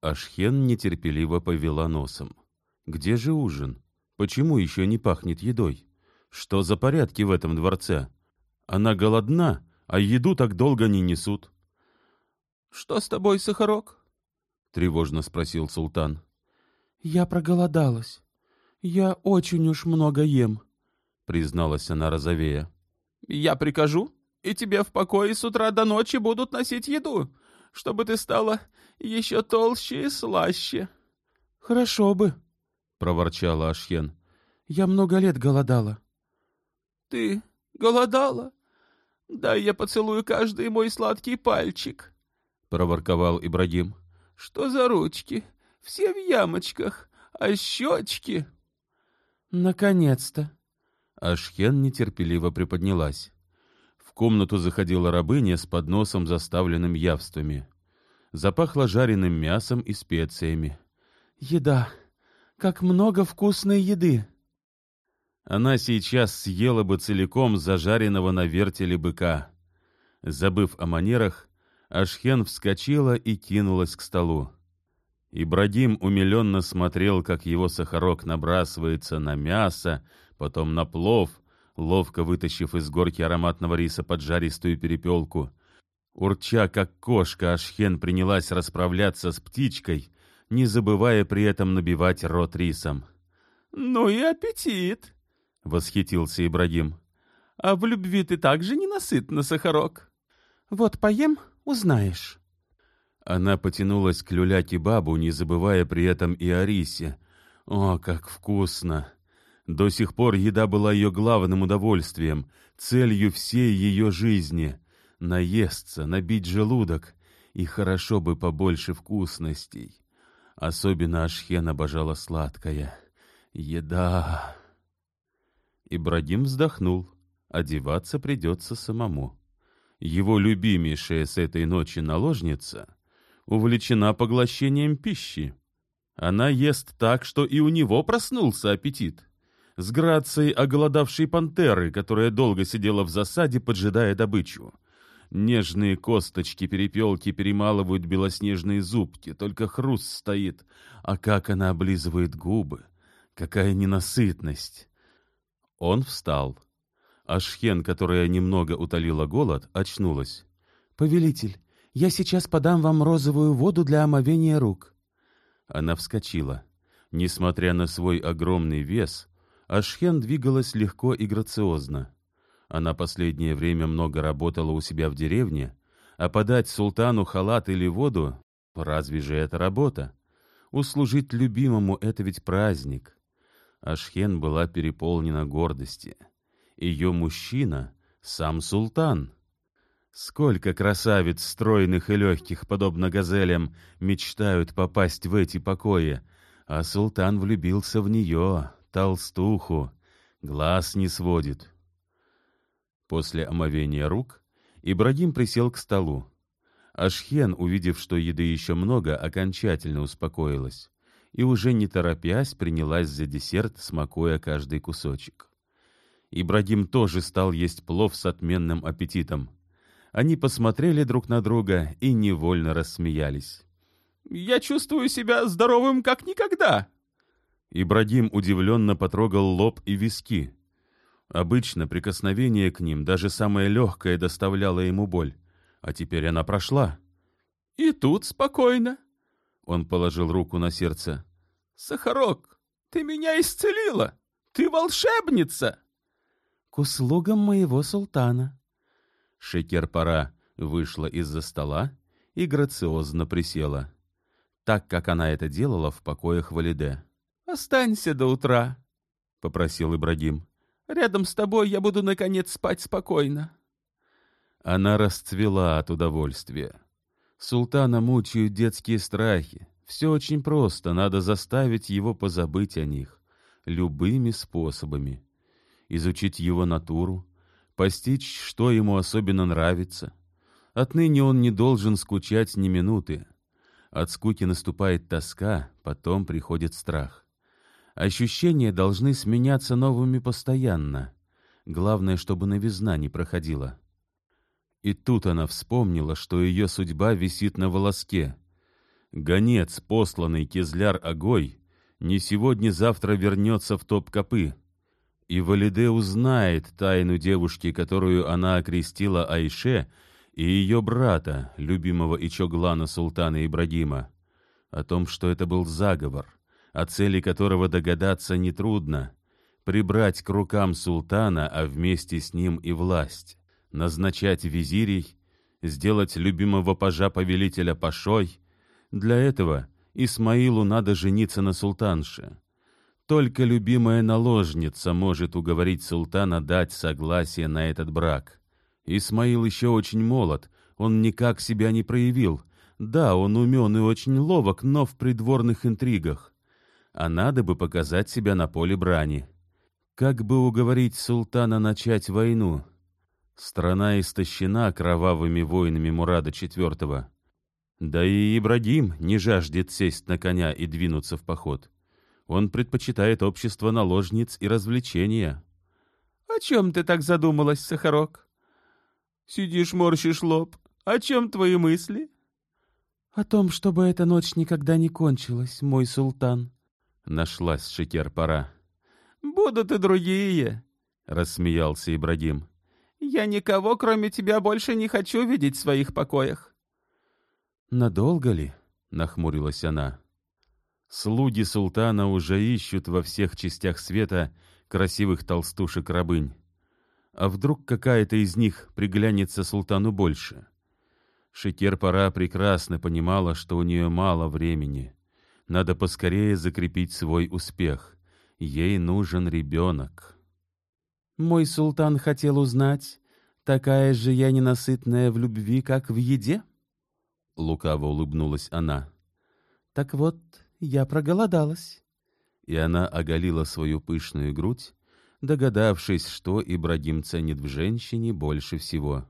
Ашхен нетерпеливо повела носом. «Где же ужин? Почему еще не пахнет едой? Что за порядки в этом дворце? Она голодна, а еду так долго не несут». «Что с тобой, Сахарок?» — тревожно спросил султан. «Я проголодалась. Я очень уж много ем», — призналась она розовея. «Я прикажу, и тебе в покое с утра до ночи будут носить еду, чтобы ты стала еще толще и слаще. — Хорошо бы, — проворчала Ашхен. — Я много лет голодала. — Ты голодала? Дай я поцелую каждый мой сладкий пальчик, — проворковал Ибрагим. — Что за ручки? Все в ямочках, а щечки... — Наконец-то! Ашхен нетерпеливо приподнялась. В комнату заходила рабыня с подносом, заставленным явствами запахло жареным мясом и специями. «Еда! Как много вкусной еды!» Она сейчас съела бы целиком зажаренного на вертеле быка. Забыв о манерах, Ашхен вскочила и кинулась к столу. Ибрагим умиленно смотрел, как его сахарок набрасывается на мясо, потом на плов, ловко вытащив из горки ароматного риса поджаристую перепелку, Урча, как кошка, Ашхен принялась расправляться с птичкой, не забывая при этом набивать рот рисом. «Ну и аппетит!» — восхитился Ибрагим. «А в любви ты также ненасытна, Сахарок. Вот поем, узнаешь». Она потянулась к люля-кебабу, не забывая при этом и о рисе. О, как вкусно! До сих пор еда была ее главным удовольствием, целью всей ее жизни — наесться, набить желудок, и хорошо бы побольше вкусностей. Особенно Ашхен обожала сладкое. Еда. Ибрагим вздохнул. Одеваться придется самому. Его любимейшая с этой ночи наложница увлечена поглощением пищи. Она ест так, что и у него проснулся аппетит. С грацией оголодавшей пантеры, которая долго сидела в засаде, поджидая добычу. Нежные косточки перепелки перемалывают белоснежные зубки, только хруст стоит. А как она облизывает губы! Какая ненасытность! Он встал. Ашхен, которая немного утолила голод, очнулась. «Повелитель, я сейчас подам вам розовую воду для омовения рук». Она вскочила. Несмотря на свой огромный вес, Ашхен двигалась легко и грациозно. Она последнее время много работала у себя в деревне, а подать султану халат или воду — разве же это работа? Услужить любимому — это ведь праздник. Ашхен была переполнена гордости. Ее мужчина — сам султан. Сколько красавиц, стройных и легких, подобно газелям, мечтают попасть в эти покои, а султан влюбился в нее, толстуху, глаз не сводит, После омовения рук Ибрагим присел к столу. Ашхен, увидев, что еды еще много, окончательно успокоилась и уже не торопясь принялась за десерт, смакуя каждый кусочек. Ибрагим тоже стал есть плов с отменным аппетитом. Они посмотрели друг на друга и невольно рассмеялись. «Я чувствую себя здоровым как никогда!» Ибрагим удивленно потрогал лоб и виски. Обычно прикосновение к ним, даже самое легкое, доставляло ему боль, а теперь она прошла. «И тут спокойно», — он положил руку на сердце. «Сахарок, ты меня исцелила! Ты волшебница!» «К услугам моего султана». Шекер-пора вышла из-за стола и грациозно присела, так, как она это делала в покоях Валиде. «Останься до утра», — попросил Ибрагим. Рядом с тобой я буду, наконец, спать спокойно. Она расцвела от удовольствия. Султана мучают детские страхи. Все очень просто, надо заставить его позабыть о них. Любыми способами. Изучить его натуру, постичь, что ему особенно нравится. Отныне он не должен скучать ни минуты. От скуки наступает тоска, потом приходит страх. Ощущения должны сменяться новыми постоянно. Главное, чтобы новизна не проходила. И тут она вспомнила, что ее судьба висит на волоске. Гонец, посланный Кизляр-Огой, не сегодня-завтра вернется в Топ-Копы, и Валиде узнает тайну девушки, которую она окрестила Айше, и ее брата, любимого Ичоглана султана Ибрагима, о том, что это был заговор, о цели которого догадаться нетрудно, прибрать к рукам султана, а вместе с ним и власть, назначать визирей, сделать любимого пажа повелителя пашой. Для этого Исмаилу надо жениться на султанше. Только любимая наложница может уговорить султана дать согласие на этот брак. Исмаил еще очень молод, он никак себя не проявил. Да, он умен и очень ловок, но в придворных интригах. А надо бы показать себя на поле брани. Как бы уговорить султана начать войну? Страна истощена кровавыми войнами Мурада IV. Да и Ибрагим не жаждет сесть на коня и двинуться в поход. Он предпочитает общество наложниц и развлечения. — О чем ты так задумалась, Сахарок? Сидишь, морщишь лоб. О чем твои мысли? О том, чтобы эта ночь никогда не кончилась, мой султан. Нашлась шикер-пора. Будут и другие, рассмеялся Ибрагим. Я никого, кроме тебя, больше не хочу видеть в своих покоях. Надолго ли? нахмурилась она. Слуги султана уже ищут во всех частях света красивых толстушек-рабынь. А вдруг какая-то из них приглянется султану больше? Шикер-пора прекрасно понимала, что у нее мало времени. Надо поскорее закрепить свой успех. Ей нужен ребенок. Мой султан хотел узнать, такая же я ненасытная в любви, как в еде? Лукаво улыбнулась она. Так вот, я проголодалась. И она оголила свою пышную грудь, догадавшись, что Ибрагим ценит в женщине больше всего.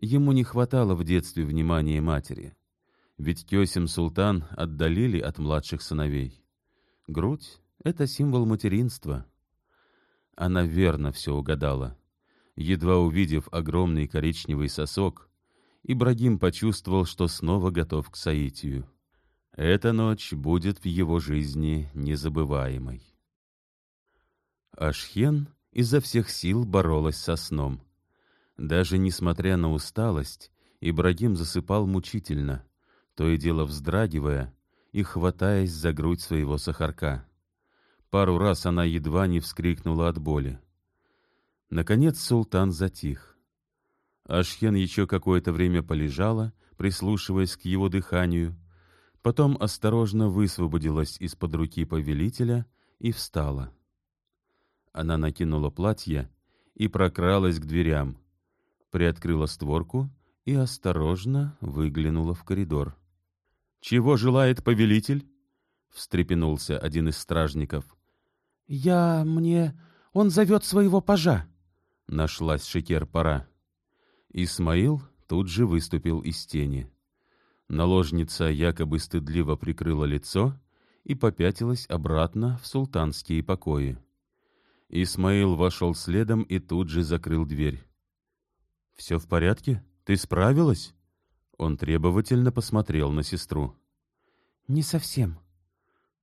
Ему не хватало в детстве внимания матери, ведь тесем султан отдалили от младших сыновей. Грудь — это символ материнства. Она верно все угадала. Едва увидев огромный коричневый сосок, Ибрагим почувствовал, что снова готов к соитию. Эта ночь будет в его жизни незабываемой. Ашхен изо всех сил боролась со сном. Даже несмотря на усталость, Ибрагим засыпал мучительно, то и дело вздрагивая и хватаясь за грудь своего сахарка. Пару раз она едва не вскрикнула от боли. Наконец султан затих. Ашхен еще какое-то время полежала, прислушиваясь к его дыханию, потом осторожно высвободилась из-под руки повелителя и встала. Она накинула платье и прокралась к дверям, приоткрыла створку и осторожно выглянула в коридор. «Чего желает повелитель?» — встрепенулся один из стражников. «Я... мне... он зовет своего пажа!» — нашлась шикер-пора. Исмаил тут же выступил из тени. Наложница якобы стыдливо прикрыла лицо и попятилась обратно в султанские покои. Исмаил вошел следом и тут же закрыл дверь. «Все в порядке? Ты справилась?» Он требовательно посмотрел на сестру. «Не совсем».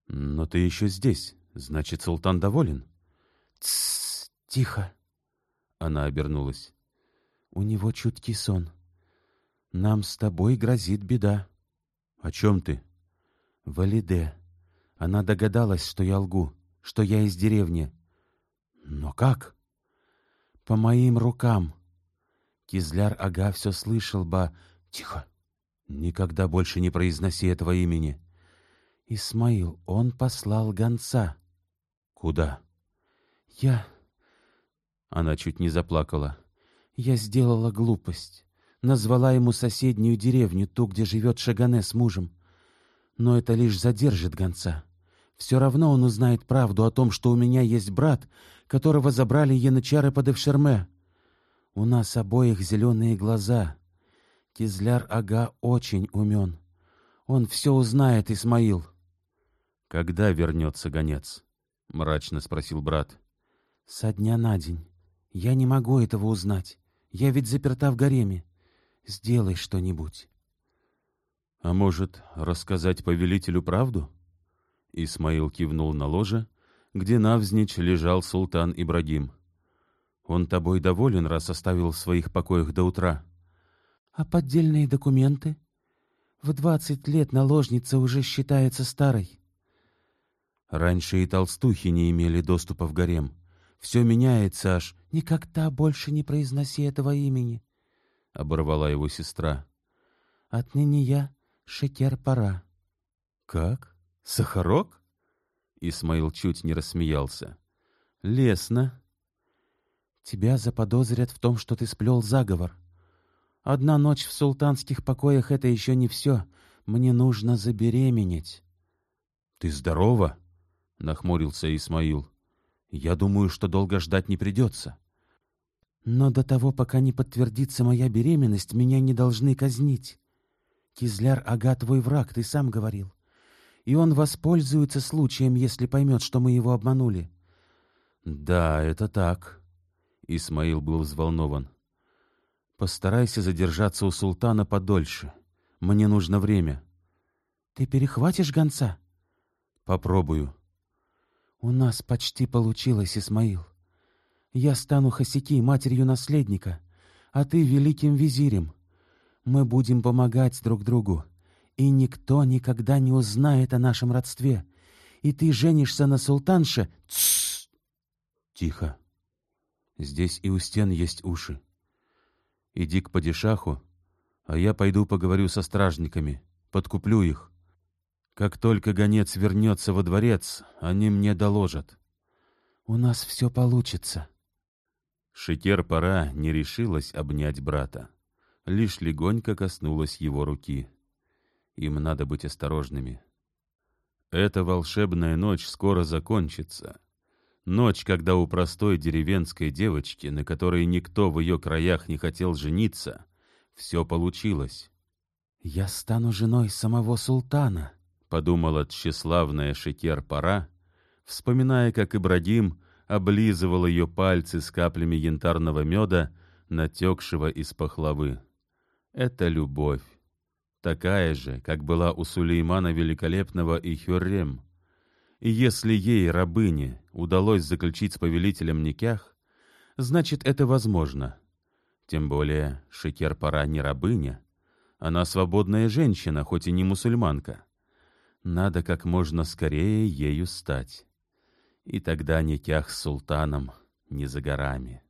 «Но ты еще здесь. Значит, султан доволен?» «Тссс, тихо». Она обернулась. «У него чуткий сон. Нам с тобой грозит беда». «О чем ты?» «Валиде. Она догадалась, что я лгу, что я из деревни. Но как? По моим рукам. Кизляр-ага все слышал бы... Тихо. Никогда больше не произноси этого имени. Исмаил, он послал гонца. Куда? Я... Она чуть не заплакала. Я сделала глупость. Назвала ему соседнюю деревню, ту, где живет Шагане с мужем. Но это лишь задержит гонца. Все равно он узнает правду о том, что у меня есть брат, которого забрали янычары под Эвшерме. У нас обоих зеленые глаза. Кизляр-ага очень умен. Он все узнает, Исмаил. — Когда вернется гонец? — мрачно спросил брат. — Со дня на день. Я не могу этого узнать. Я ведь заперта в гареме. Сделай что-нибудь. «А может, рассказать повелителю правду?» Исмаил кивнул на ложе, где навзничь лежал султан Ибрагим. «Он тобой доволен, раз оставил в своих покоях до утра?» «А поддельные документы? В двадцать лет наложница уже считается старой». Раньше и толстухи не имели доступа в гарем. Все меняется аж. «Никогда больше не произноси этого имени», — оборвала его сестра. «Отныне я Шекер-пора». «Как? Сахарок?» Исмаил чуть не рассмеялся. «Лесно». «Тебя заподозрят в том, что ты сплел заговор. Одна ночь в султанских покоях — это еще не все. Мне нужно забеременеть». «Ты здорова?» — нахмурился Исмаил. «Я думаю, что долго ждать не придется». «Но до того, пока не подтвердится моя беременность, меня не должны казнить. Кизляр Ага твой враг, ты сам говорил. И он воспользуется случаем, если поймет, что мы его обманули». «Да, это так». Исмаил был взволнован. «Постарайся задержаться у султана подольше. Мне нужно время». «Ты перехватишь гонца?» «Попробую». «У нас почти получилось, Исмаил. Я стану Хасики, матерью наследника, а ты великим визирем. Мы будем помогать друг другу, и никто никогда не узнает о нашем родстве. И ты женишься на султанше...» Тссс! Тихо. Здесь и у стен есть уши. Иди к падишаху, а я пойду поговорю со стражниками, подкуплю их. Как только гонец вернется во дворец, они мне доложат. У нас все получится. Шикер-пора не решилась обнять брата. Лишь легонько коснулась его руки. Им надо быть осторожными. Эта волшебная ночь скоро закончится. Ночь, когда у простой деревенской девочки, на которой никто в ее краях не хотел жениться, все получилось. «Я стану женой самого султана», — подумала тщеславная Шекер-пора, вспоминая, как Ибрагим облизывал ее пальцы с каплями янтарного меда, натекшего из пахлавы. Это любовь. Такая же, как была у Сулеймана Великолепного и Хюррем. И если ей, рабыне, удалось заключить с повелителем Никях, значит, это возможно. Тем более Шекер-пора не рабыня. Она свободная женщина, хоть и не мусульманка. Надо как можно скорее ею стать. И тогда Никях с султаном не за горами.